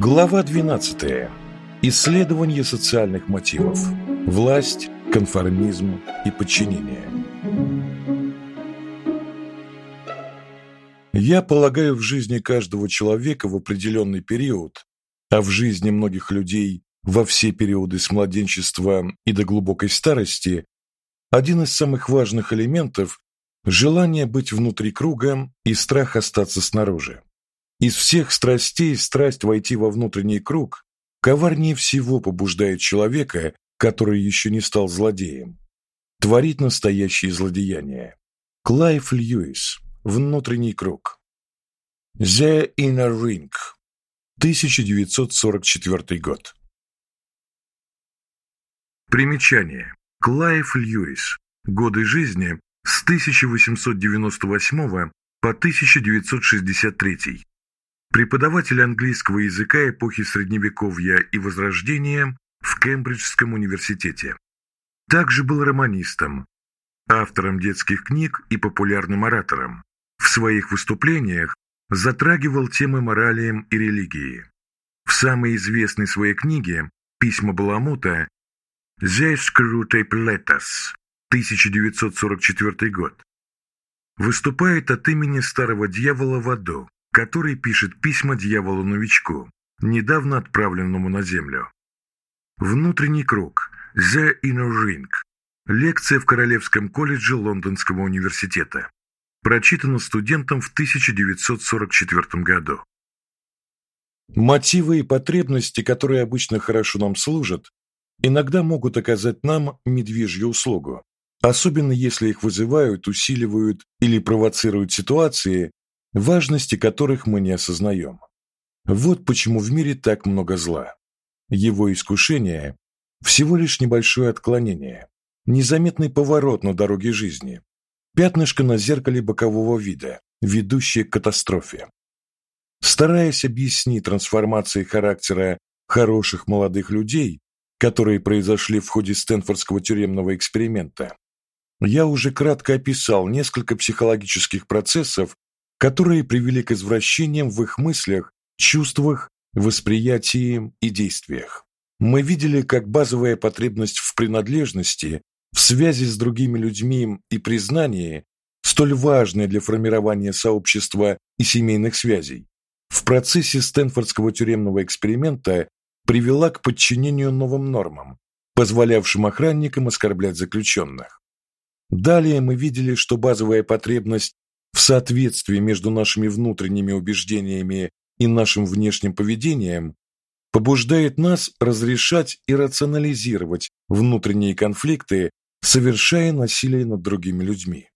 Глава 12. Исследование социальных мотивов. Власть, конформизм и подчинение. Я полагаю, в жизни каждого человека в определенный период, а в жизни многих людей во все периоды с младенчества и до глубокой старости, один из самых важных элементов желание быть внутри круга и страх остаться снаружи. Из всех страстей страсть войти во внутренний круг коварнее всего побуждает человека, который еще не стал злодеем, творить настоящие злодеяния. Клайв Льюис. Внутренний круг. The Inner Ring. 1944 год. Примечание. Клайв Льюис. Годы жизни с 1898 по 1963 преподаватель английского языка эпохи Средневековья и Возрождения в Кембриджском университете. Также был романистом, автором детских книг и популярным оратором. В своих выступлениях затрагивал темы морали и религии. В самой известной своей книге «Письма Баламута» «The Screwtape Letters» 1944 год выступает от имени старого дьявола в аду, который пишет письма дьяволу-новичку, недавно отправленному на Землю. Внутренний круг. The Inner Ring. Лекция в Королевском колледже Лондонского университета. Прочитана студентом в 1944 году. Мотивы и потребности, которые обычно хорошо нам служат, иногда могут оказать нам медвежью услугу, особенно если их вызывают, усиливают или провоцируют ситуации, важности которых мы не осознаем. Вот почему в мире так много зла. Его искушение всего лишь небольшое отклонение, незаметный поворот на дороге жизни, пятнышко на зеркале бокового вида, ведущее к катастрофе. Стараясь объяснить трансформации характера хороших молодых людей, которые произошли в ходе Стэнфордского тюремного эксперимента, я уже кратко описал несколько психологических процессов, которые привели к извращениям в их мыслях, чувствах, восприятии и действиях. Мы видели, как базовая потребность в принадлежности, в связи с другими людьми и признании, столь важная для формирования сообщества и семейных связей, в процессе Стэнфордского тюремного эксперимента привела к подчинению новым нормам, позволявшим охранникам оскорблять заключенных. Далее мы видели, что базовая потребность в соответствии между нашими внутренними убеждениями и нашим внешним поведением побуждает нас разрешать и рационализировать внутренние конфликты, совершая насилие над другими людьми.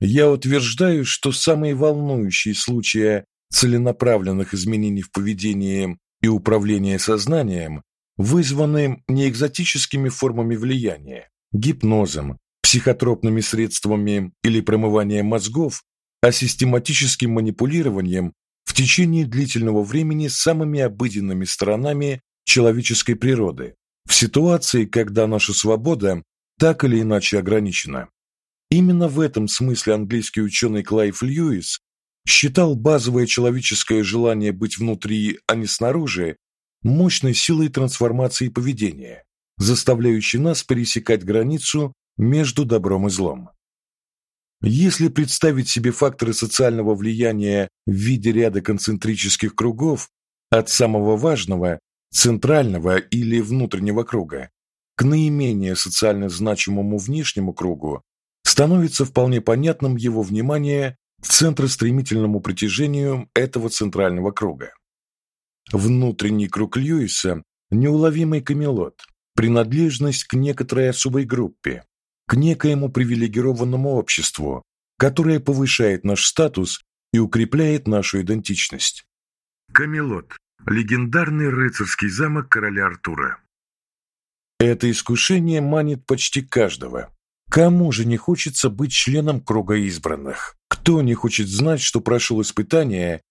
Я утверждаю, что самые волнующие случаи целенаправленных изменений в поведении и управлении сознанием вызваны не экзотическими формами влияния, гипнозом, психотропными средствами или промыванием мозгов, а систематическим манипулированием в течение длительного времени самыми обыденными сторонами человеческой природы, в ситуации, когда наша свобода так или иначе ограничена. Именно в этом смысле английский ученый Клайв Льюис считал базовое человеческое желание быть внутри, а не снаружи, мощной силой трансформации поведения, заставляющей нас пересекать границу между добром и злом. Если представить себе факторы социального влияния в виде ряда концентрических кругов от самого важного, центрального или внутреннего круга к наименее социально значимому внешнему кругу, становится вполне понятным его внимание к центростремительному притяжению этого центрального круга. Внутренний круг Льюиса неуловимый камелот, принадлежность к некоторой особой группе, к некоему привилегированному обществу, которое повышает наш статус и укрепляет нашу идентичность. Камелот легендарный рыцарский замок короля Артура. Это искушение манит почти каждого. Кому же не хочется быть членом круга избранных? Кто не хочет знать, что прошел испытание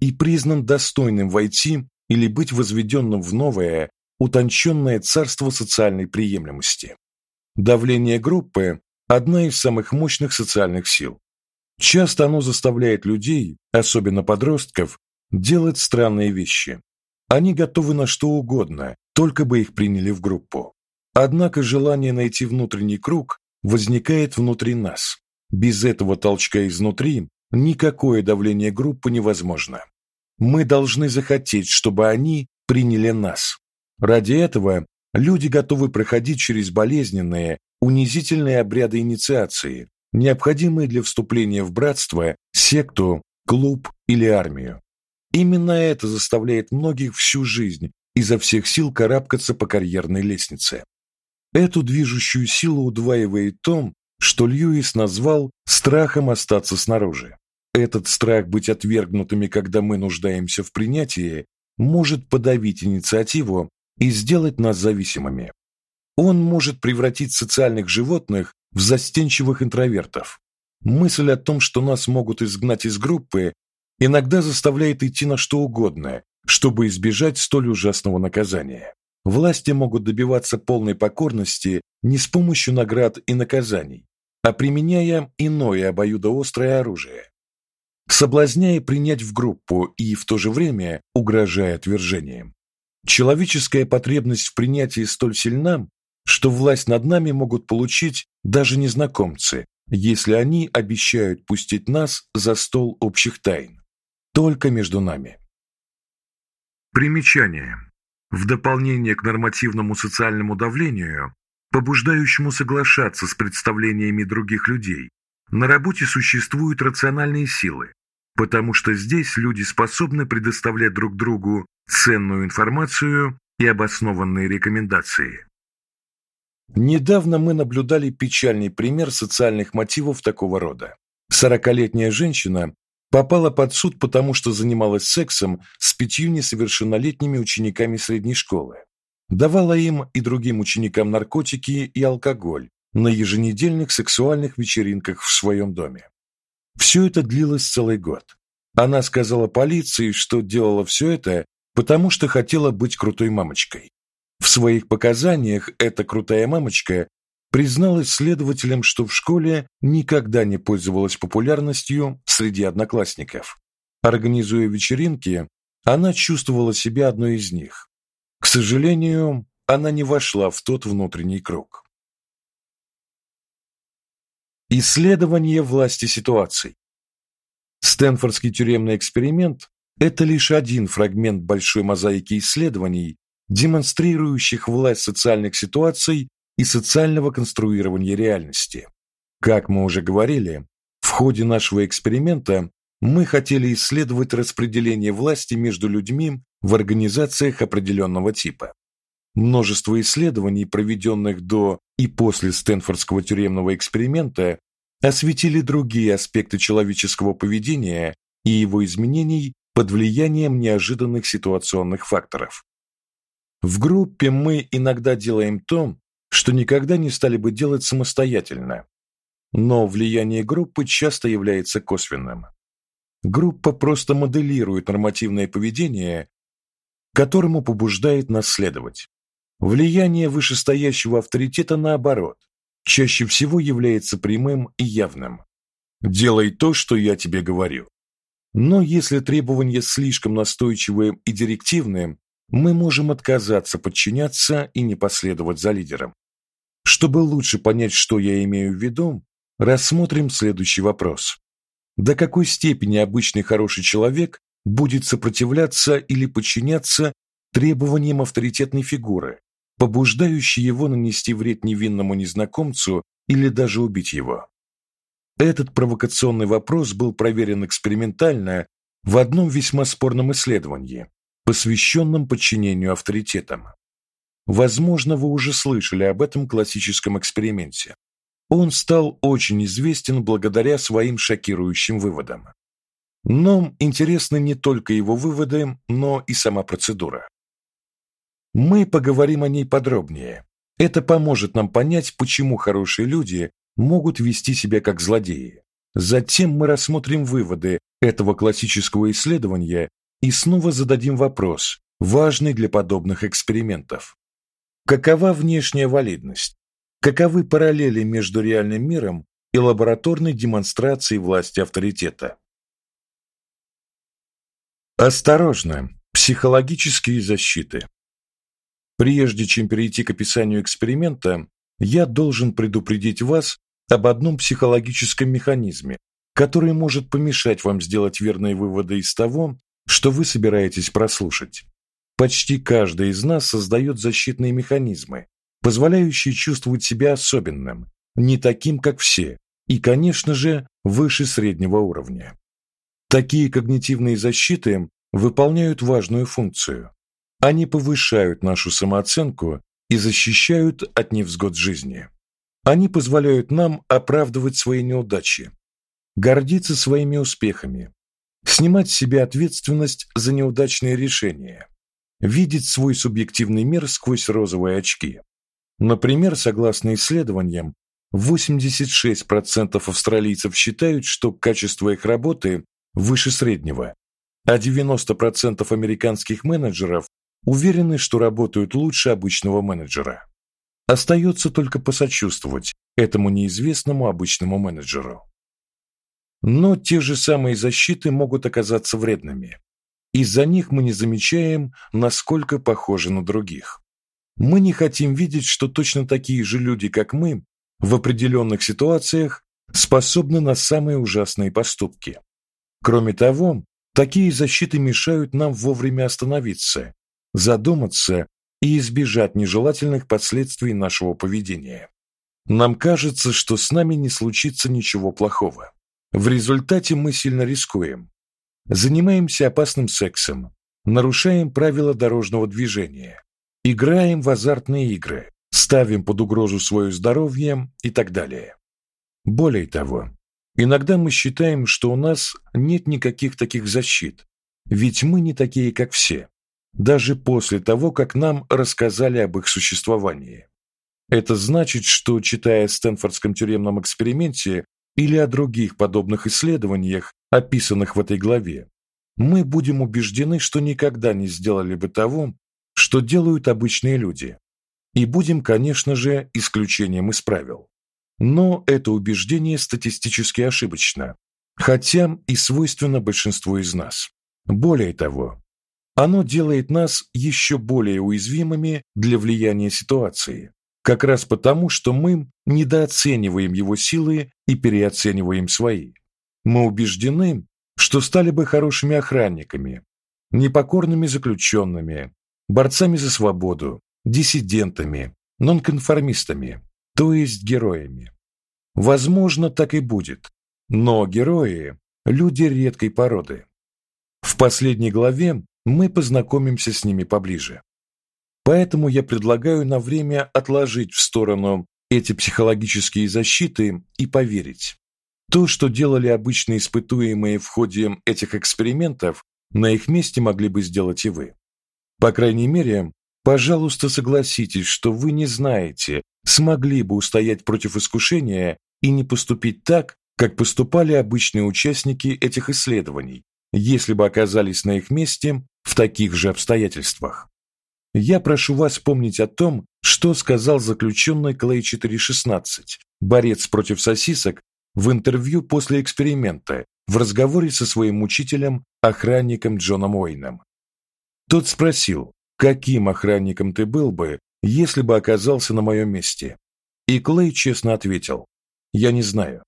и признан достойным войти или быть возведенным в новое, утонченное царство социальной приемлемости? Давление группы – одна из самых мощных социальных сил. Часто оно заставляет людей, особенно подростков, делать странные вещи. Они готовы на что угодно, только бы их приняли в группу. Однако желание найти внутренний круг возникает внутри нас. Без этого толчка изнутри никакое давление группы невозможно. Мы должны захотеть, чтобы они приняли нас. Ради этого люди готовы проходить через болезненные, унизительные обряды инициации, необходимые для вступления в братство, секту, клуб или армию. Именно это заставляет многих всю жизнь изо всех сил карабкаться по карьерной лестнице. Эту движущую силу удваивает то, что Льюис назвал страхом остаться снаружи. Этот страх быть отвергнутыми, когда мы нуждаемся в принятии, может подавить инициативу и сделать нас зависимыми. Он может превратить социальных животных в застенчивых интровертов. Мысль о том, что нас могут изгнать из группы, иногда заставляет идти на что угодно, чтобы избежать столь ужасного наказания. Власти могут добиваться полной покорности не с помощью наград и наказаний, а применяя иное обоюдоострое оружие соблазняя принять в группу и в то же время угрожая отвержением. Человеческая потребность в принятии столь сильна, что власть над нами могут получить даже незнакомцы, если они обещают пустить нас за стол общих тайн, только между нами. Примечание. В дополнение к нормативному социальному давлению, побуждающему соглашаться с представлениями других людей, на работе существуют рациональные силы, потому что здесь люди способны предоставлять друг другу ценную информацию и обоснованные рекомендации. Недавно мы наблюдали печальный пример социальных мотивов такого рода. Сорокалетняя женщина попала под суд, потому что занималась сексом с пятью несовершеннолетними учениками средней школы. Давала им и другим ученикам наркотики и алкоголь на еженедельных сексуальных вечеринках в своем доме. Все это длилось целый год. Она сказала полиции, что делала все это, потому что хотела быть крутой мамочкой. В своих показаниях эта крутая мамочка призналась следователям, что в школе никогда не пользовалась популярностью среди одноклассников. Организуя вечеринки, она чувствовала себя одной из них. К сожалению, она не вошла в тот внутренний круг. Исследование власти ситуаций. Стэнфордский тюремный эксперимент это лишь один фрагмент большой мозаики исследований, демонстрирующих власть социальных ситуаций и социального конструирования реальности. Как мы уже говорили, в ходе нашего эксперимента мы хотели исследовать распределение власти между людьми в организациях определенного типа. Множество исследований, проведенных до и после Стэнфордского тюремного эксперимента, осветили другие аспекты человеческого поведения и его изменений под влиянием неожиданных ситуационных факторов. В группе мы иногда делаем то, что никогда не стали бы делать самостоятельно. Но влияние группы часто является косвенным. Группа просто моделирует нормативное поведение, которому побуждает нас следовать. Влияние вышестоящего авторитета наоборот, чаще всего является прямым и явным. Делай то, что я тебе говорю. Но если требования слишком настойчивые и директивные, мы можем отказаться подчиняться и не последовать за лидером. Чтобы лучше понять, что я имею в виду, рассмотрим следующий вопрос. До какой степени обычный хороший человек будет сопротивляться или подчиняться требованиям авторитетной фигуры, побуждающий его нанести вред невинному незнакомцу или даже убить его. Этот провокационный вопрос был проверен экспериментально в одном весьма спорном исследовании, посвященном подчинению авторитетам. Возможно, вы уже слышали об этом классическом эксперименте. Он стал очень известен благодаря своим шокирующим выводам. Но интересны не только его выводы, но и сама процедура. Мы поговорим о ней подробнее. Это поможет нам понять, почему хорошие люди могут вести себя как злодеи. Затем мы рассмотрим выводы этого классического исследования и снова зададим вопрос, важный для подобных экспериментов. Какова внешняя валидность? Каковы параллели между реальным миром и лабораторной демонстрацией власти авторитета? Осторожно, Психологические защиты. Прежде чем перейти к описанию эксперимента, я должен предупредить вас об одном психологическом механизме, который может помешать вам сделать верные выводы из того, что вы собираетесь прослушать. Почти каждый из нас создает защитные механизмы, позволяющие чувствовать себя особенным, не таким, как все, и, конечно же, выше среднего уровня. Такие когнитивные защиты выполняют важную функцию. Они повышают нашу самооценку и защищают от невзгод жизни. Они позволяют нам оправдывать свои неудачи, гордиться своими успехами, снимать с себя ответственность за неудачные решения, видеть свой субъективный мир сквозь розовые очки. Например, согласно исследованиям, 86% австралийцев считают, что качество их работы выше среднего, а 90% американских менеджеров уверены, что работают лучше обычного менеджера. Остается только посочувствовать этому неизвестному обычному менеджеру. Но те же самые защиты могут оказаться вредными. Из-за них мы не замечаем, насколько похожи на других. Мы не хотим видеть, что точно такие же люди, как мы, в определенных ситуациях способны на самые ужасные поступки. Кроме того, такие защиты мешают нам вовремя остановиться, задуматься и избежать нежелательных последствий нашего поведения. Нам кажется, что с нами не случится ничего плохого. В результате мы сильно рискуем. Занимаемся опасным сексом, нарушаем правила дорожного движения, играем в азартные игры, ставим под угрозу свое здоровье и так далее. Более того, иногда мы считаем, что у нас нет никаких таких защит, ведь мы не такие, как все даже после того, как нам рассказали об их существовании. Это значит, что читая о Стэнфордском тюремном эксперименте или о других подобных исследованиях, описанных в этой главе, мы будем убеждены, что никогда не сделали бы того, что делают обычные люди. И будем, конечно же, исключением из правил. Но это убеждение статистически ошибочно, хотя и свойственно большинству из нас. Более того, оно делает нас еще более уязвимыми для влияния ситуации, как раз потому, что мы недооцениваем его силы и переоцениваем свои. Мы убеждены, что стали бы хорошими охранниками, непокорными заключенными, борцами за свободу, диссидентами, нонконформистами, то есть героями. Возможно, так и будет. Но герои люди редкой породы. В последней главе мы познакомимся с ними поближе. Поэтому я предлагаю на время отложить в сторону эти психологические защиты и поверить. То, что делали обычные испытуемые в ходе этих экспериментов, на их месте могли бы сделать и вы. По крайней мере, пожалуйста, согласитесь, что вы не знаете, смогли бы устоять против искушения и не поступить так, как поступали обычные участники этих исследований, если бы оказались на их месте таких же обстоятельствах. Я прошу вас помнить о том, что сказал заключенный Клей 416, борец против сосисок, в интервью после эксперимента в разговоре со своим учителем, охранником Джоном Уэйном. Тот спросил: "Каким охранником ты был бы, если бы оказался на моем месте?" И Клей честно ответил: "Я не знаю.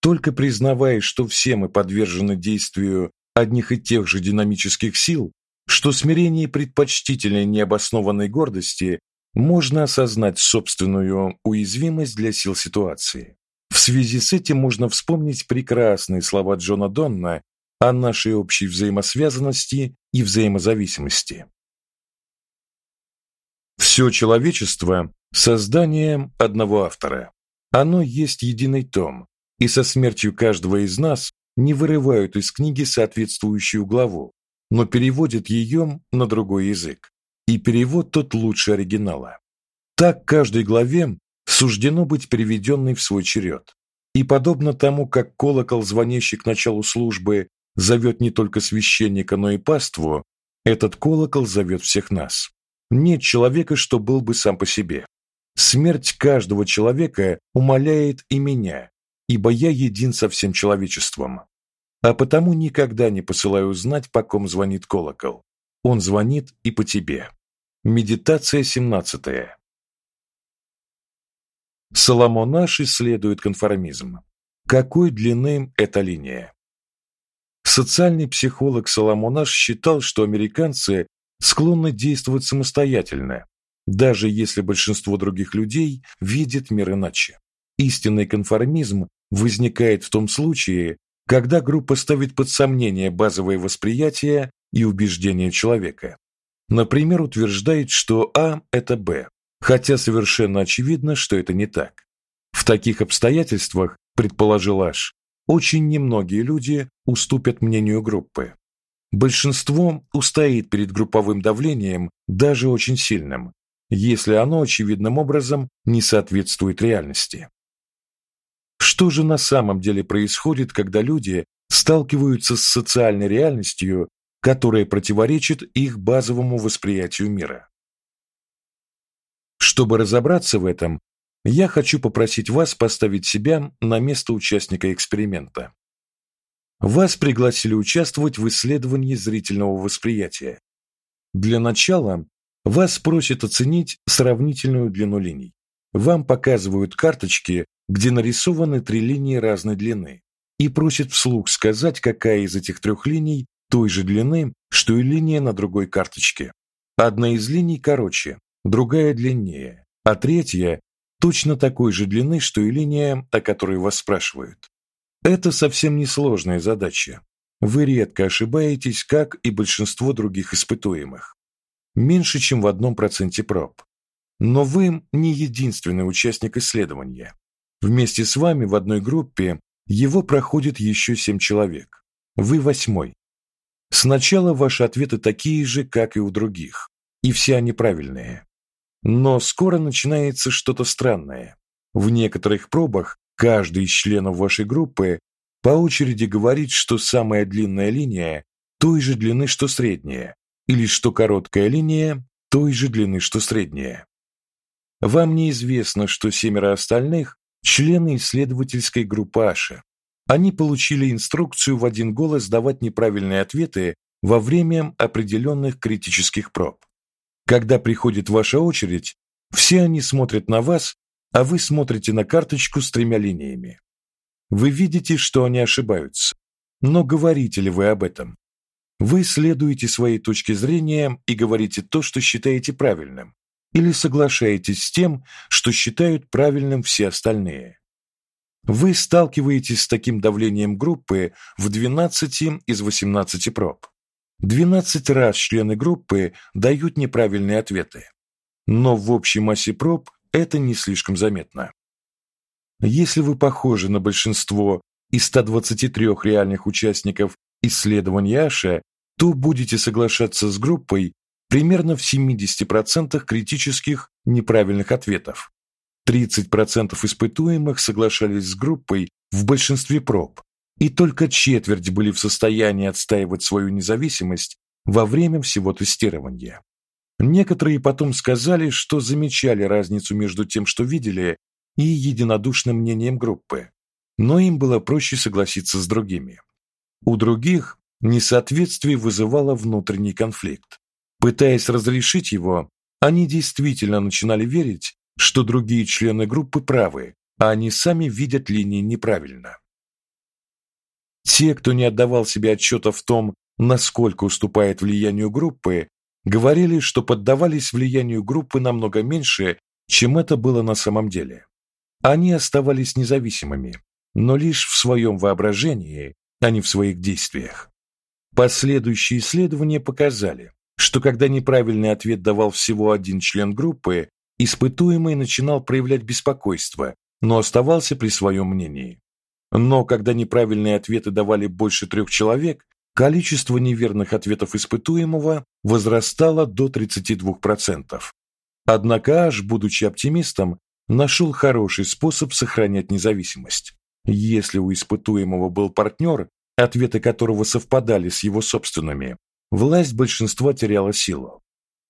Только признавая, что все мы подвержены действию одних и тех же динамических сил, что смирение предпочтительнее необоснованной гордости можно осознать собственную уязвимость для сил ситуации. В связи с этим можно вспомнить прекрасные слова Джона Донна о нашей общей взаимосвязанности и взаимозависимости. Все человечество создание одного автора. Оно есть единый том, и со смертью каждого из нас не вырывают из книги соответствующую главу, но переводят ее на другой язык. И перевод тот лучше оригинала. Так каждой главе суждено быть переведенной в свой черед. И подобно тому, как колокол, звонящий к началу службы, зовет не только священника, но и паству, этот колокол зовет всех нас. Нет человека, что был бы сам по себе. Смерть каждого человека умаляет и меня, ибо я един со всем человечеством. А потому никогда не посылаю узнать, по ком звонит колокол. он звонит и по тебе. Медитация 17. Соломонаш исследует конформизм. Какой длины эта линия? Социальный психолог Соломонаш считал, что американцы склонны действовать самостоятельно, даже если большинство других людей видит мир иначе. Истинный конформизм возникает в том случае, когда группа ставит под сомнение базовые восприятия и убеждения человека. Например, утверждает, что А это Б, хотя совершенно очевидно, что это не так. В таких обстоятельствах, предположил Аш, очень немногие люди уступят мнению группы. Большинство устоит перед групповым давлением, даже очень сильным, если оно очевидным образом не соответствует реальности. Что же на самом деле происходит, когда люди сталкиваются с социальной реальностью, которая противоречит их базовому восприятию мира? Чтобы разобраться в этом, я хочу попросить вас поставить себя на место участника эксперимента. Вас пригласили участвовать в исследовании зрительного восприятия. Для начала вас просят оценить сравнительную длину линий. Вам показывают карточки, где нарисованы три линии разной длины, и просят вслух сказать, какая из этих трех линий той же длины, что и линия на другой карточке. Одна из линий короче, другая длиннее, а третья точно такой же длины, что и линия, о которой вас спрашивают. Это совсем не сложная задача. Вы редко ошибаетесь, как и большинство других испытуемых. Меньше, чем в одном проценте проб. Но вы не единственный участник исследования. Вместе с вами в одной группе его проходит еще семь человек. Вы восьмой. Сначала ваши ответы такие же, как и у других, и все они правильные. Но скоро начинается что-то странное. В некоторых пробах каждый из членов вашей группы по очереди говорит, что самая длинная линия той же длины, что средняя, или что короткая линия той же длины, что средняя. Вам неизвестно, что семеро остальных члены исследовательской группы Аша. Они получили инструкцию в один голос давать неправильные ответы во время определенных критических проб. Когда приходит ваша очередь, все они смотрят на вас, а вы смотрите на карточку с тремя линиями. Вы видите, что они ошибаются. Но говорите ли вы об этом? Вы следуете своей точке зрения и говорите то, что считаете правильным, или соглашаетесь с тем, что считают правильным все остальные. Вы сталкиваетесь с таким давлением группы в 12 из 18 проб. 12 раз члены группы дают неправильные ответы. Но в общей массе проб это не слишком заметно. Если вы похожи на большинство из 123 реальных участников исследования Аша, то будете соглашаться с группой примерно в 70% критических неправильных ответов. 30% испытуемых соглашались с группой в большинстве проб, и только четверть были в состоянии отстаивать свою независимость во время всего тестирования. Некоторые потом сказали, что замечали разницу между тем, что видели, и единодушным мнением группы, но им было проще согласиться с другими. У других несоответствие вызывало внутренний конфликт. Пытаясь разрешить его, они действительно начинали верить, что другие члены группы правы, а они сами видят линии неправильно. Те, кто не отдавал себе отчета в том, насколько уступает влиянию группы, говорили, что поддавались влиянию группы намного меньше, чем это было на самом деле. Они оставались независимыми, но лишь в своем воображении, а не в своих действиях. Последующие исследования показали, что когда неправильный ответ давал всего один член группы, испытуемый начинал проявлять беспокойство, но оставался при своем мнении. Но когда неправильные ответы давали больше трех человек, количество неверных ответов испытуемого возрастало до 32%. Однако Аш, будучи оптимистом, нашел хороший способ сохранять независимость. Если у испытуемого был партнер, ответы которого совпадали с его собственными, власть большинства теряла силу.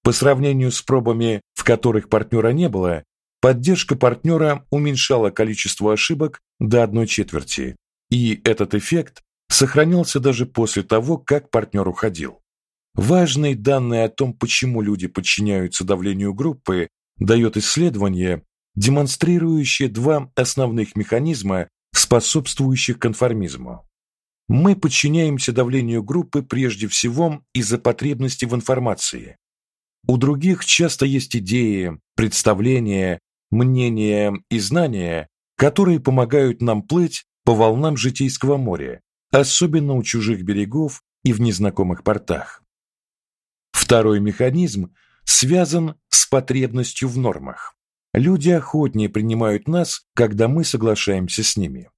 По сравнению с пробами, в которых партнера не было, поддержка партнера уменьшала количество ошибок до одной четверти, и этот эффект сохранялся даже после того, как партнер уходил. Важные данные о том, почему люди подчиняются давлению группы, дает исследование, демонстрирующее два основных механизма, способствующих конформизму. Мы подчиняемся давлению группы прежде всего из-за потребности в информации. У других часто есть идеи, представления, мнения и знания, которые помогают нам плыть по волнам житейского моря, особенно у чужих берегов и в незнакомых портах. Второй механизм связан с потребностью в нормах. Люди охотнее принимают нас, когда мы соглашаемся с ними.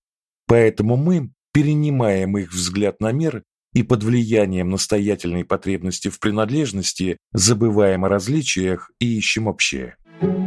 Поэтому мы перенимаем их взгляд на мир и под влиянием настоятельной потребности в принадлежности забываем о различиях и ищем общее. Thank you